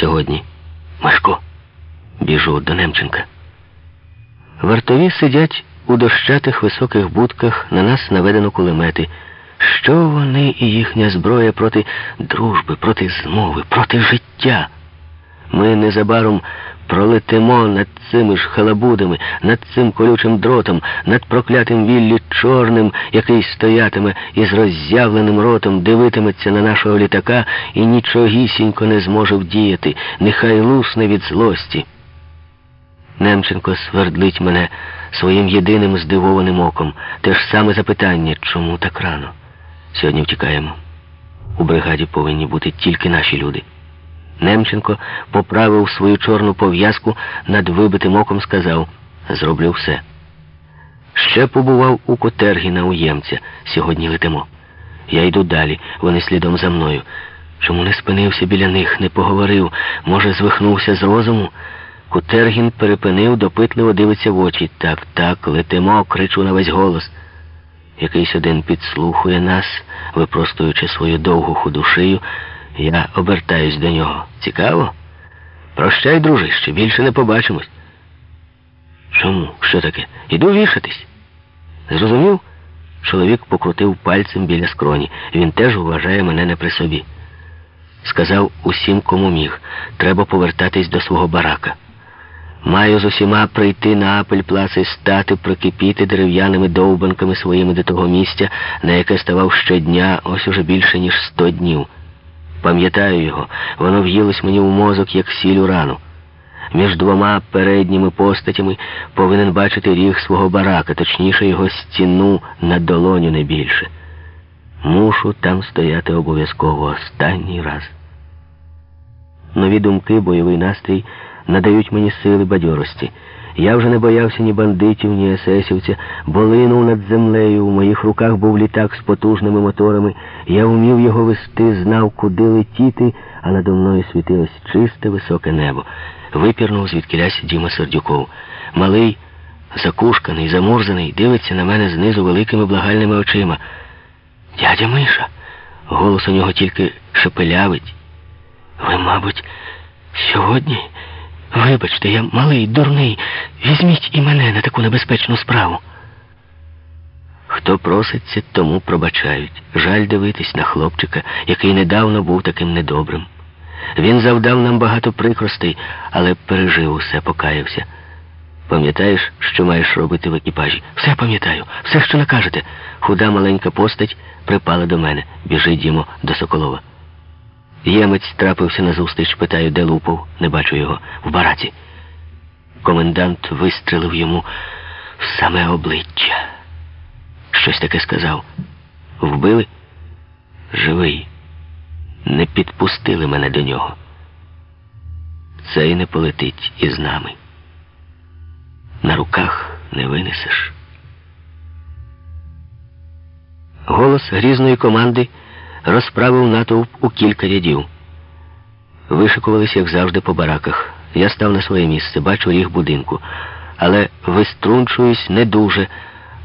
сьогодні. Машко, біжу до Немченка. Вартові сидять у дощатих високих будках, на нас наведено кулемети. Що вони і їхня зброя проти дружби, проти змови, проти життя? Ми незабаром пролетимо над цими ж халабудами, над цим колючим дротом, над проклятим віллі чорним, який стоятиме із роззявленим ротом, дивитиметься на нашого літака і нічогісінько не зможе вдіяти, нехай лусне від злості. Немченко свердлить мене своїм єдиним здивованим оком. Те ж саме запитання, чому так рано? Сьогодні втікаємо. У бригаді повинні бути тільки наші люди. Немченко поправив свою чорну пов'язку над вибитим оком, сказав зроблю все. Ще побував у Котергіна у Ємця. Сьогодні летимо. Я йду далі, вони слідом за мною. Чому не спинився біля них, не поговорив, може, звихнувся з розуму? Кутергін перепинив, допитливо дивиться в очі. Так, так, летимо, кричу на весь голос. Якийсь один підслухує нас, випростуючи свою довгу худу шию, я обертаюсь до нього. Цікаво? Прощай, дружище, більше не побачимось. Чому? Що таке? Іду вішатись. Зрозумів? Чоловік покрутив пальцем біля скроні. Він теж вважає мене не при собі. Сказав усім, кому міг. Треба повертатись до свого барака. Маю з усіма прийти на Апельплац і стати, прокипіти дерев'яними довбанками своїми до того місця, на яке ставав щодня, ось уже більше, ніж сто днів. Пам'ятаю його, воно в'їлось мені в мозок, як сіль у рану. Між двома передніми постатями повинен бачити ріг свого барака, точніше його стіну на долоню не більше. Мушу там стояти обов'язково останній раз. Нові думки, бойовий настрій надають мені сили бадьорості. Я вже не боявся ні бандитів, ні есесівця, бо линув над землею. У моїх руках був літак з потужними моторами. Я вмів його вести, знав, куди летіти, а надо мною світилось чисте високе небо. Випірнув звідкилясь Діма Сердюков. Малий, закушканий, замурзаний, дивиться на мене знизу великими благальними очима. Дядя Миша, голос у нього тільки шепелявить. Ви, мабуть, сьогодні. Вибачте, я малий, дурний. Візьміть і мене на таку небезпечну справу. Хто проситься, тому пробачають. Жаль дивитись на хлопчика, який недавно був таким недобрим. Він завдав нам багато прикростей, але пережив усе, покаявся. Пам'ятаєш, що маєш робити в екіпажі? Все пам'ятаю, все, що накажете. Худа маленька постать припала до мене. Біжи, Дімо, до Соколова. Ємець трапився назустріч, питаю, де лупов. Не бачу його. В бараці. Комендант вистрелив йому в саме обличчя. Щось таке сказав. Вбили? Живий. Не підпустили мене до нього. Цей не полетить із нами. На руках не винесеш. Голос грізної команди розправив натовп у кілька рядів. Вишикувалися, як завжди, по бараках. Я став на своє місце, бачу ріг будинку, але виструнчуюсь не дуже,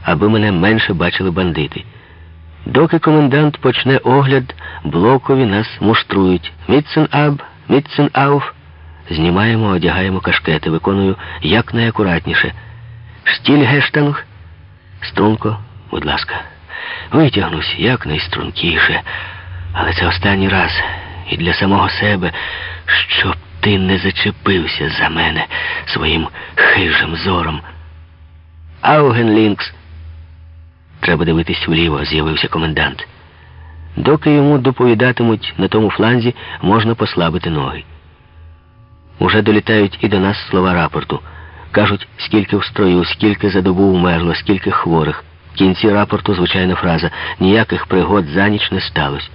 аби мене менше бачили бандити. Доки комендант почне огляд, блокові нас муштрують. Міцен аб, міцен ауф. Знімаємо, одягаємо кашкети, виконую якнайакуратніше. Штіль гештанг. Струнко, будь ласка. Витягнусь якнайстрункіше. Але це останній раз. І для самого себе, щоб ти не зачепився за мене своїм хижим зором. Аугенлінкс. Треба дивитись вліво, з'явився комендант. Доки йому доповідатимуть на тому фланзі, можна послабити ноги. Уже долітають і до нас слова рапорту. Кажуть, скільки в строю, скільки за добу умерло, скільки хворих. В кінці рапорту звичайна фраза ніяких пригод за ніч не сталося.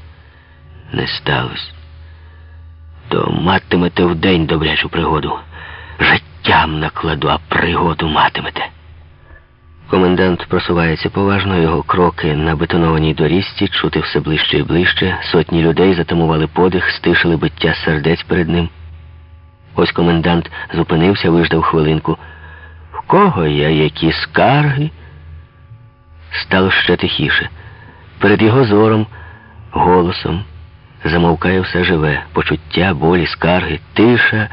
Не сталося. То матимете вдень добрячу пригоду. Життям накладу, а пригоду матимете. Комендант просувається поважно, його кроки на бетонованій доріжці, чути все ближче і ближче. Сотні людей затамували подих, стишили биття сердець перед ним. Ось комендант зупинився, виждав хвилинку. В кого є які скарги? Стало ще тихіше. Перед його зором, голосом, замовкає все живе, почуття, болі, скарги, тиша.